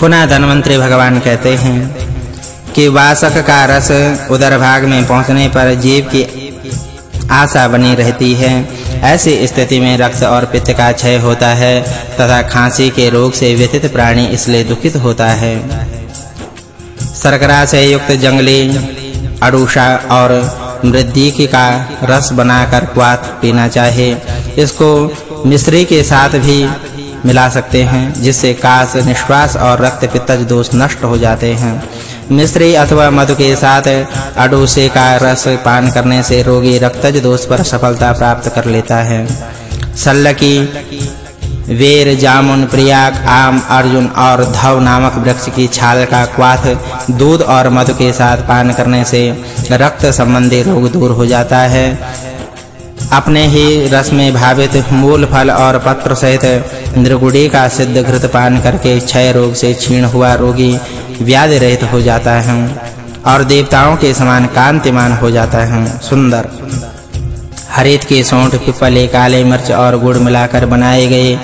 पुनः धनवंतरी भगवान कहते हैं कि वासक का रस उदर भाग में पहुँचने पर जीव की आशा बनी रहती है। ऐसी स्थिति में रक्त और पित्त का क्षय होता है तथा खांसी के रोग से व्यथित प्राणी इसलिए दुखित होता है। शर्करा से युक्त जंगली अड़ूषा और मृद्दिक का रस बनाकर क्वाथ पीना चाहिए। इसको मिश्री के साथ भी मिला सकते हैं, जिससे कास निश्वास और रक्त पित्तज दोष नष्ट हो जाते हैं। मिश्री अथवा मधु के साथ अडूसे का रस पान करने से रोगी रक्तज दोष पर सफलता प्राप्त कर लेता है। सल्लकी, वेर, जामुन, प्रयाग, आम, अर्जुन और धव नामक वृक्ष की छाल का क्वाथ, दूध और मधु के साथ पान करने से रक्त संबंधी रोग दूर हो जाता है। अपने ही रस में भावित मूल फल और पत्र सहित निर्गुड़ी का सिद्ध घृत पान करके क्षय रोग से क्षीण हुआ रोगी व्याधि रहित हो जाता है और देवताओं के समान कांतिमान हो जाता है। सुंदर। हरित के सौंठ, पिपले, काले मिर्च और गुड़ मिलाकर बनाए गए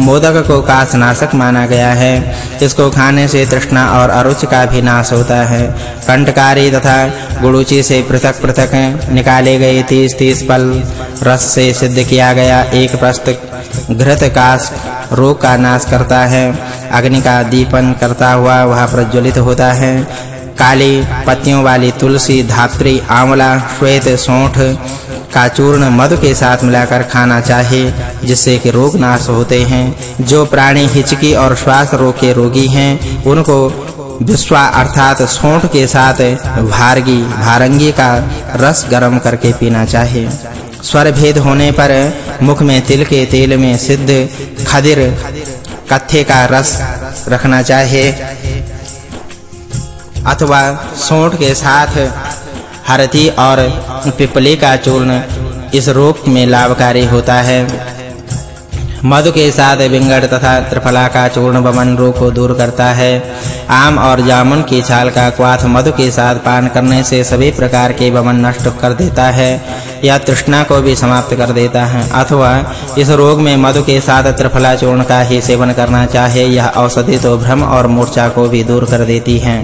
मोदक को काशनाशक माना गया है। इसको खाने से तृष्णा और अरुचि का भी नाश होता है। कंटकारी तथा गुड़ुचि से पृथक-पृथक निकाले गए 30-30 पल रस से सिद्ध किया गया एक प्रस्त घृत काश रोग का नाश करता है। अग्नि का दीपन करता हुआ वह प्रज्वलित होता है। काली पत्तियों वाली तुलसी, धात्री, आंवला, श्वेत, सौंठ का चूर्ण मधु के साथ मिलाकर खाना चाहिए, जिससे कि रोग नाश होते हैं। जो प्राणी हिचकी और श्वास रोग के रोगी हैं, उनको विश्वा अर्थात सौंठ के साथ भारगी, भारंगी का रस गर्म करके पीना चाहिए। स्वर भेद होने पर मुख में तिल के तेल में सिद्ध खदिर, कत्थे का रस रखना चाहिए। अथवा सौंठ के साथ हरती और पिपली का चूर्ण इस रोग में लाभकारी होता है। मधु के साथ विंगड़ तथा त्रिफला का चूर्ण वमन रोग को दूर करता है। आम और जामुन की छाल का क्वाथ मधु के साथ पान करने से सभी प्रकार के वमन नष्ट कर देता है या तृष्णा को भी समाप्त कर देता है। अथवा इस रोग में मधु के साथ त्रिफला चूर्ण का ही सेवन करना चाहिए यह औषधि तो भ्रम और मूर्छा को भी दूर कर देती है।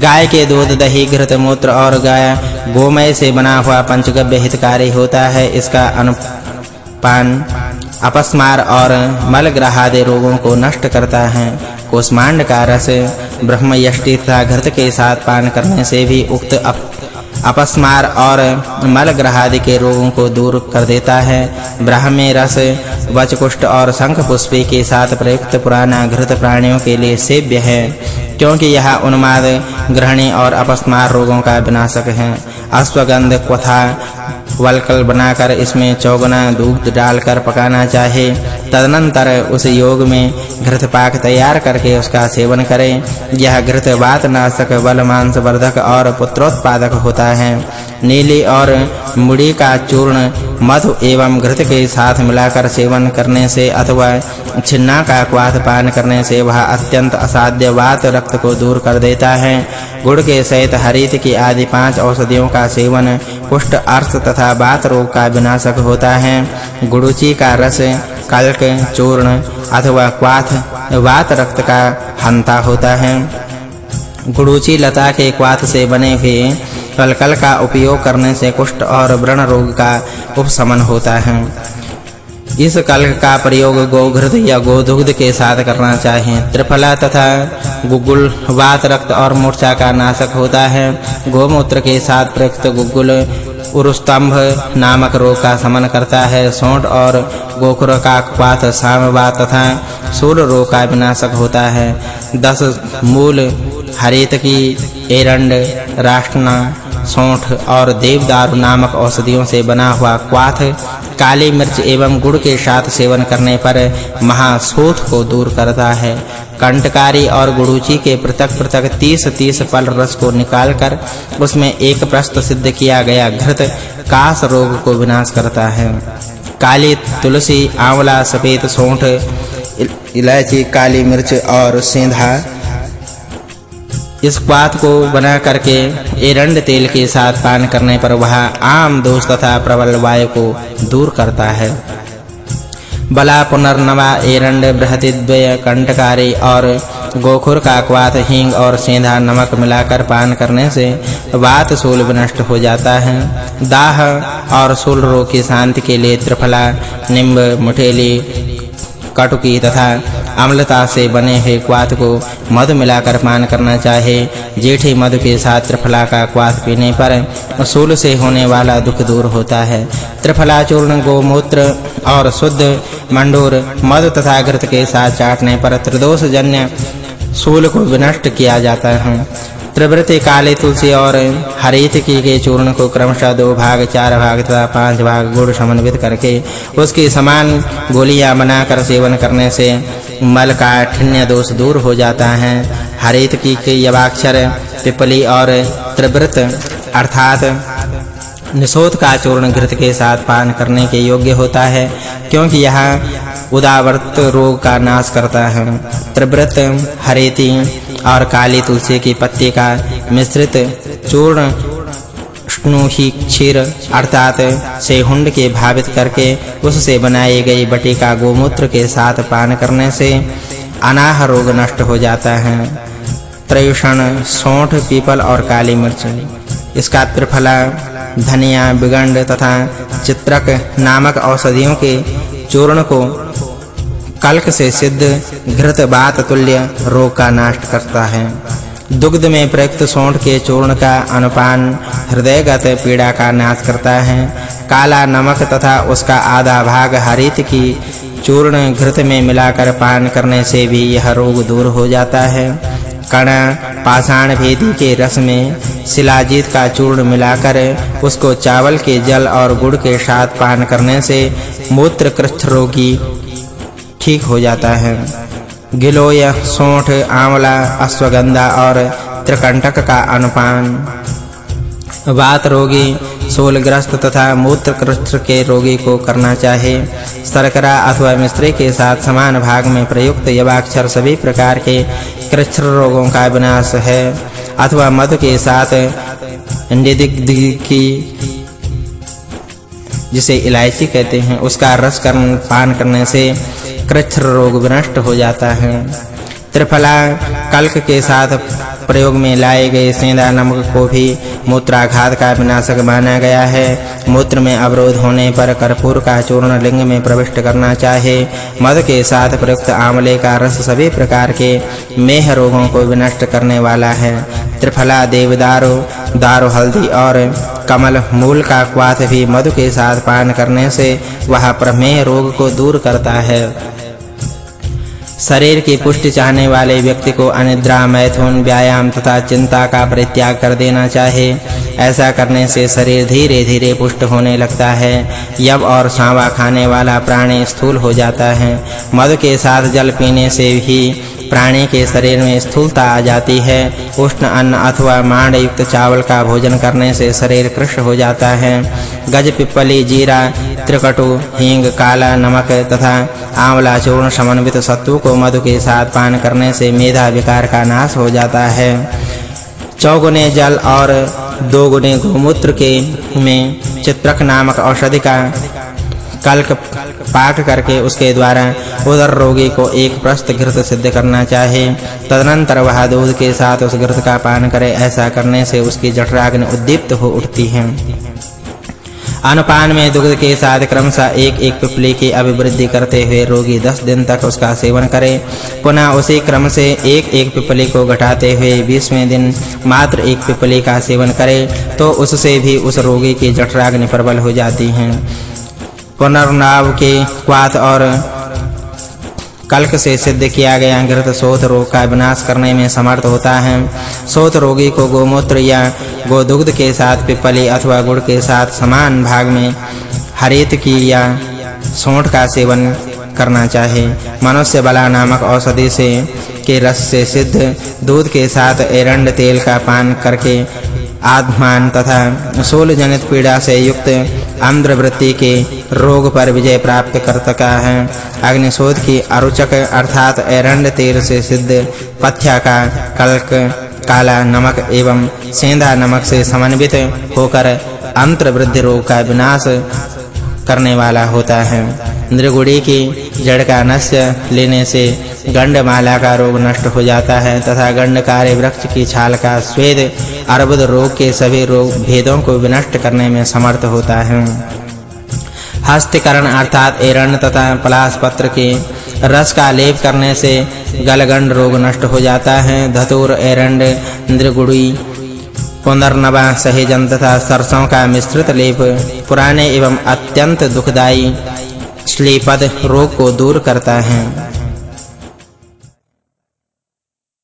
गाय के दूध दही घृत मूत्र और गाय गोमय से बना हुआ पंचगव्य हितकारी होता है। इसका अनुपान अपस्मार और मलग्रह आदि रोगों को नष्ट करता है। कोष्मांड का रस ब्रह्मयष्टि तथा घृत के साथ पान करने से भी उक्त अप, अपस्मार और मलग्रह आदि के रोगों को दूर कर देता है। ब्राह्मी रस वचकुष्ठ और शंख पुष्पी के साथ प्रयुक्त पुराना घृत प्राणियों के लिए सेव्य है, क्योंकि यह उन्माद, ग्रहणी और अपस्मार रोगों का विनाशक है। अश्वगंध, क्वथा, वलकल बनाकर इसमें चौगुना, दूध डालकर पकाना चाहिए तदनंतर उस योग में घृत पाक तैयार करके उसका सेवन करें। यह घृत वात नाशक बल मांस वर्धक और पुत्रोत्पादक होता है। नीली और मुड़ी का चूर्ण मधु एवं घृत के साथ मिलाकर सेवन करने से अथवा छिन्ना का क्वाथ पान करने से वह अत्यंत असाध्य वात रक्त को दूर कर देता है। गुड़ के सहित हरित की आदि पाँच औषधियों का सेवन कुष्ठ अर्थ तथा वात रोग का विनाशक होता है। गुड़ुचि का रस, कल्क, चूर्ण अथवा क्वाथ, वात रक्त का हंता होता है। गुड़ुचि लता के क्वाथ से बने हुए कलकल का उपयोग करने से कुष्ठ और व्रण रोग का उपशमन होता है। इस कल्क का प्रयोग गोघृत या गोदुग्ध के साथ करना चाहिए। त्रिफला तथा गुगुल, वात, रक्त और मूर्छा का नाशक होता है। गोमूत्र के साथ प्रयुक्त गुगुल, उरुस्तंभ नामक रोग का शमन करता है। सोंठ और गोखुर का क्वाथ सामवात तथा शूल रोग का विनाशक होता है। दस मूल हरित की एरंड, राष्ट्रना, सौंठ और देवदारू नामक औषधियों से बना हुआ क्वाथ, काली मिर्च एवं गुड़ के साथ सेवन करने पर महाशोथ को दूर करता है। कंटकारी और गुड़ूची के पृथक-पृथक 30-30 फल रस को निकालकर उसमें एक प्रस्त सिद्ध किया गया घृत कास रोग को विनाश करता है। काली तुलसी, आंवला, सफ़ेद सौंठ इलायची, काली मिर्च और सेंधा इस बात को बना करके एरंड तेल के साथ पान करने पर वह आम दोष तथा प्रबल वायु को दूर करता है। बला पुनर्नवा एरंड बृहतिद्वय कंटकारी और गोखुर का क्वाथ हींग और सेंधा नमक मिलाकर पान करने से वात शूल विनष्ट हो जाता है। दाह और शूल रोग की शांति के लिए त्रिफला, निम्ब, मुठेली कटुकी तथा अम्लता से बने हुए क्वाथ को मधु मिलाकर पान करना चाहिए जेठी मधु के साथ त्रिफला का क्वाथ पीने पर शूल से होने वाला दुख दूर होता है। त्रिफला चूर्ण गोमूत्र और शुद्ध मंडूर मधु तथा घृत के साथ चाटने पर त्रिदोष जन्य शूल को विनष्ट किया जाता है। त्रिवृति काले तुलसी और हरितकी के चूर्ण को क्रमशः दो भाग, चार भाग तथा पाँच भाग गुड़ समन्वित करके उसकी समान गोलियाँ बनाकर सेवन करने से मल का ठिन्य दोष दूर हो जाता है। हरितकी के यवाक्षर पिपली और त्रिवृत अर्थात निशोध का चूर्ण घृत के साथ पान करने के योग्य होता है, क्योंकि यह उदावर्त रोग का नाश करता है। त्रिवृत हरेती और काली तुलसी की पत्ती का मिश्रित चूर्ण स्नुही क्षीर अर्थात से हुंड के भावित करके उससे बनाई गई बटी का गोमूत्र के साथ पान करने से अनाह रोग नष्ट हो जाता है। त्रयुषण सौंठ, पीपल और काली मिर्च। इसका त्रिफला, धनिया, बिगंड तथा चित्रक नामक औषधियों के चूर्ण को कल्क से सिद्ध घृत बात तुल्य रोग का नाश करता है। दुग्ध में प्रयुक्त सौंठ के चूर्ण का अनुपान हृदयगत पीड़ा का नाश करता है। काला नमक तथा उसका आधा भाग हरित की चूर्ण घृत में मिलाकर पान करने से भी यह रोग दूर हो जाता है। कण पाषाण भेदी के रस में शिलाजीत का चूर्ण मिलाकर उसको चावल के जल और गुड़ के साथ पान करने से मूत्र कृष्ठ रोगी ठीक हो जाता है। गिलोय, सोंठ, आंवला, अश्वगंधा और त्रिकंटक का अनुपान। वात रोगी, शूलग्रस्त तथा मूत्रकृष्ठ के रोगी को करना चाहिए शर्करा अथवा मिश्री के साथ समान भाग में प्रयुक्त यवाक्षर सभी प्रकार के कृष्ण रोगों का विनाश है। अथवा मधु के साथ की जिसे इलायची कहते हैं, उसका रस कर पान करने से कृच्छ रोग विनष्ट हो जाता है। त्रिफला कल्क के साथ प्रयोग में लाए गए सेंधा नमक को भी मूत्राघात का विनाशक माना गया है। मूत्र में अवरोध होने पर कर्पूर का चूर्ण लिंग में प्रविष्ट करना चाहिए मध के साथ प्रयुक्त आंवले का रस सभी प्रकार के मेह रोगों को विनष्ट करने वाला है। त्रिफला देवदारू दारू हल्दी और कमल मूल का क्वाथ भी मधु के साथ पान करने से वह प्रमेह रोग को दूर करता है। शरीर की पुष्टि चाहने वाले व्यक्ति को अनिद्रा, मैथुन, व्यायाम तथा चिंता का परित्याग कर देना चाहिए। ऐसा करने से शरीर धीरे-धीरे पुष्ट होने लगता है। यव और सांवा खाने वाला प्राणी स्थूल हो जाता है। मधु के साथ जल पीने से भी प्राणी के शरीर में स्थूलता आ जाती है। उष्ण अन्न अथवा मांड युक्त चावल का भोजन करने से शरीर कृष्ण हो जाता है। गज पिपली जीरा त्रिकटु हींग, काला, नमक तथा आंवला, चूर्ण, समन्वित सत्तू को मधु के साथ पान करने से मेधा विकार का नाश हो जाता है। चौगुने जल और दो गुने गोमूत्र के में चित्रक नामक औषधि का कल्क पाक करके उसके द्वारा उदर रोगी को एक प्रस्त घृत सिद्ध करना चाहिए तदनंतर वह दूध के साथ उस घृत का पान करे, ऐसा करने से उसकी जठराग्नि उद्दीप्त हो उठती है। अनुपान में दुग्ध के साथ क्रमशः एक एक पिपली की अभिवृद्धि करते हुए रोगी 10 दिन तक उसका सेवन करे। पुनः उसी क्रम से एक एक पिपली को घटाते हुए 20वें दिन मात्र एक पिपली का सेवन करे तो उससे भी उस रोगी की जठराग्नि प्रबल हो जाती है। पुनर्नाव के क्वाथ और कल्क से सिद्ध किया गया घृत शोथ रोग का विनाश करने में समर्थ होता है। शोथ रोगी को गोमूत्र या गोदुग्ध के साथ पिपली अथवा गुड़ के साथ समान भाग में हरित की या सोंठ का सेवन करना चाहिए मनुष्य बला नामक औषधि से के रस से सिद्ध, दूध के साथ एरंड तेल का पान करके आत्मान तथा शूल जनित पीड़ा से युक्त आंध्र वृत्ति के रोग पर विजय प्राप्त कर सका है। अग्निशोध की अरुचक अर्थात एरंड तेल से सिद्ध पथ्या का कल्क, काला नमक एवं सेंधा नमक से समन्वित होकर अंतर वृद्धि रोग का विनाश करने वाला होता है। इंद्रगुड़ी की जड़ का नस्य लेने से गंडमाला का रोग नष्ट हो जाता है तथा गंडकारी वृक्ष की छाल का स्वेद, अर्बुद रोग के सभी रोग भेदों को विनष्ट करने में समर्थ होता है। हस्तिकरण अर्थात एरंड तथा पलाश पत्र के रस का लेप करने से गलगंड रोग नष्ट हो जाता है। धतूर, एरंड, इंद्रगुड़ी पुनर्नवा सहेजन तथा सरसों का मिश्रित लेप पुराने एवं अत्यंत दुखदाई श्लीपद रोग को दूर करता है।